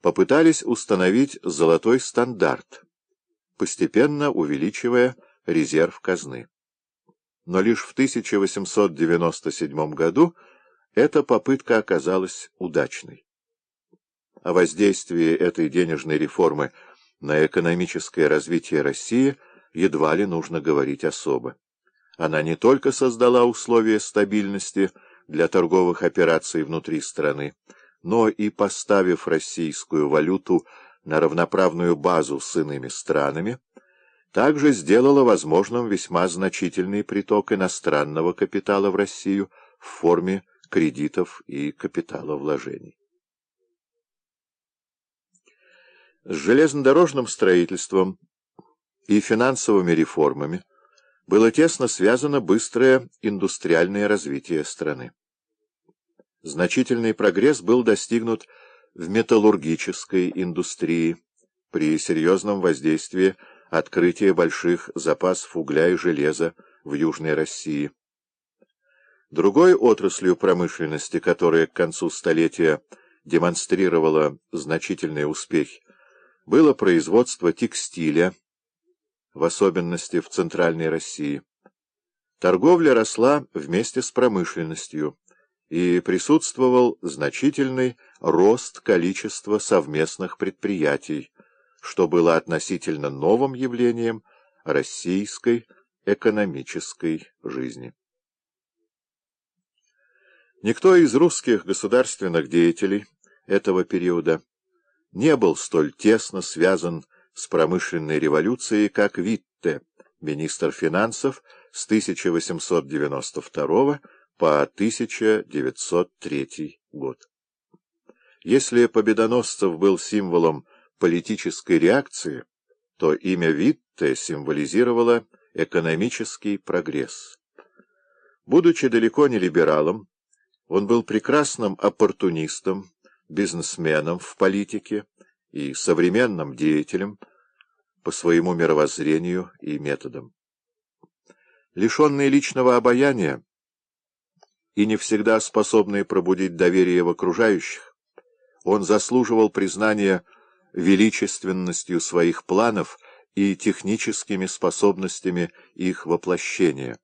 попытались установить золотой стандарт, постепенно увеличивая резерв казны. Но лишь в 1897 году эта попытка оказалась удачной. О воздействии этой денежной реформы на экономическое развитие России едва ли нужно говорить особо. Она не только создала условия стабильности для торговых операций внутри страны, но и поставив российскую валюту на равноправную базу с иными странами, также сделала возможным весьма значительный приток иностранного капитала в Россию в форме кредитов и капиталовложений. С железнодорожным строительством и финансовыми реформами было тесно связано быстрое индустриальное развитие страны. Значительный прогресс был достигнут в металлургической индустрии при серьезном воздействии открытия больших запасов угля и железа в Южной России. Другой отраслью промышленности, которая к концу столетия демонстрировала значительные успехи, было производство текстиля, в особенности в Центральной России. Торговля росла вместе с промышленностью, и присутствовал значительный рост количества совместных предприятий, что было относительно новым явлением российской экономической жизни. Никто из русских государственных деятелей этого периода не был столь тесно связан с промышленной революцией, как Витте, министр финансов с 1892 по 1903 год. Если Победоносцев был символом политической реакции, то имя Витте символизировало экономический прогресс. Будучи далеко не либералом, он был прекрасным оппортунистом, бизнесменом в политике и современным деятелем по своему мировоззрению и методам. Лишенный личного обаяния и не всегда способный пробудить доверие в окружающих, он заслуживал признания величественностью своих планов и техническими способностями их воплощения.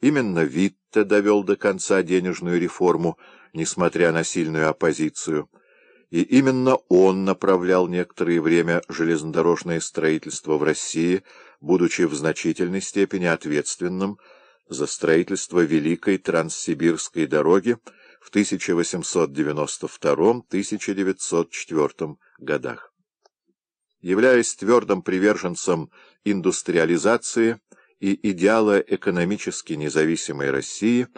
Именно Витте довел до конца денежную реформу, несмотря на сильную оппозицию, и именно он направлял некоторое время железнодорожное строительство в России, будучи в значительной степени ответственным за строительство Великой Транссибирской дороги в 1892-1904 годах. Являясь твердым приверженцем индустриализации и идеала экономически независимой России,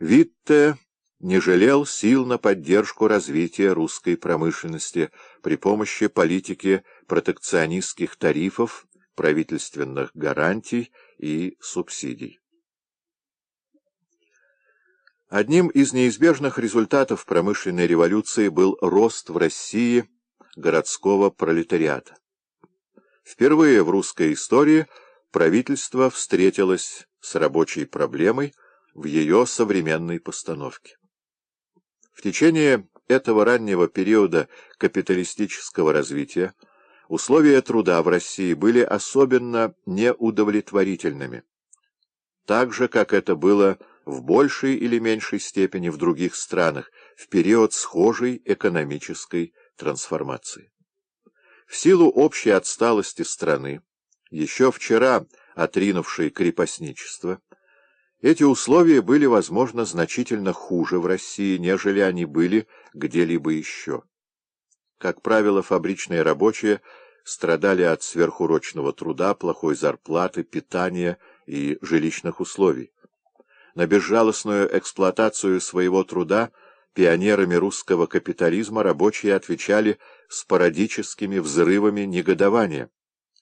Витте не жалел сил на поддержку развития русской промышленности при помощи политики протекционистских тарифов, правительственных гарантий и субсидий. Одним из неизбежных результатов промышленной революции был рост в России городского пролетариата. Впервые в русской истории правительство встретилось с рабочей проблемой в ее современной постановке. В течение этого раннего периода капиталистического развития условия труда в России были особенно неудовлетворительными, так же, как это было в большей или меньшей степени в других странах в период схожей экономической трансформации. В силу общей отсталости страны, еще вчера отринувшей крепостничество, эти условия были, возможно, значительно хуже в России, нежели они были где-либо еще. Как правило, фабричные рабочие страдали от сверхурочного труда, плохой зарплаты, питания и жилищных условий. На безжалостную эксплуатацию своего труда пионерами русского капитализма рабочие отвечали спорадическими взрывами негодования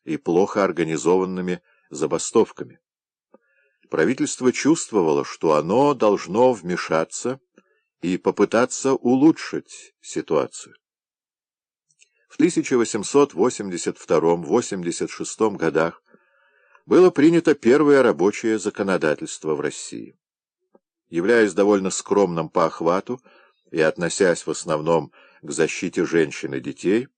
и плохо организованными забастовками правительство чувствовало, что оно должно вмешаться и попытаться улучшить ситуацию. В 1882-86 годах было принято первое рабочее законодательство в России. Являясь довольно скромным по охвату и относясь в основном к защите женщин и детей,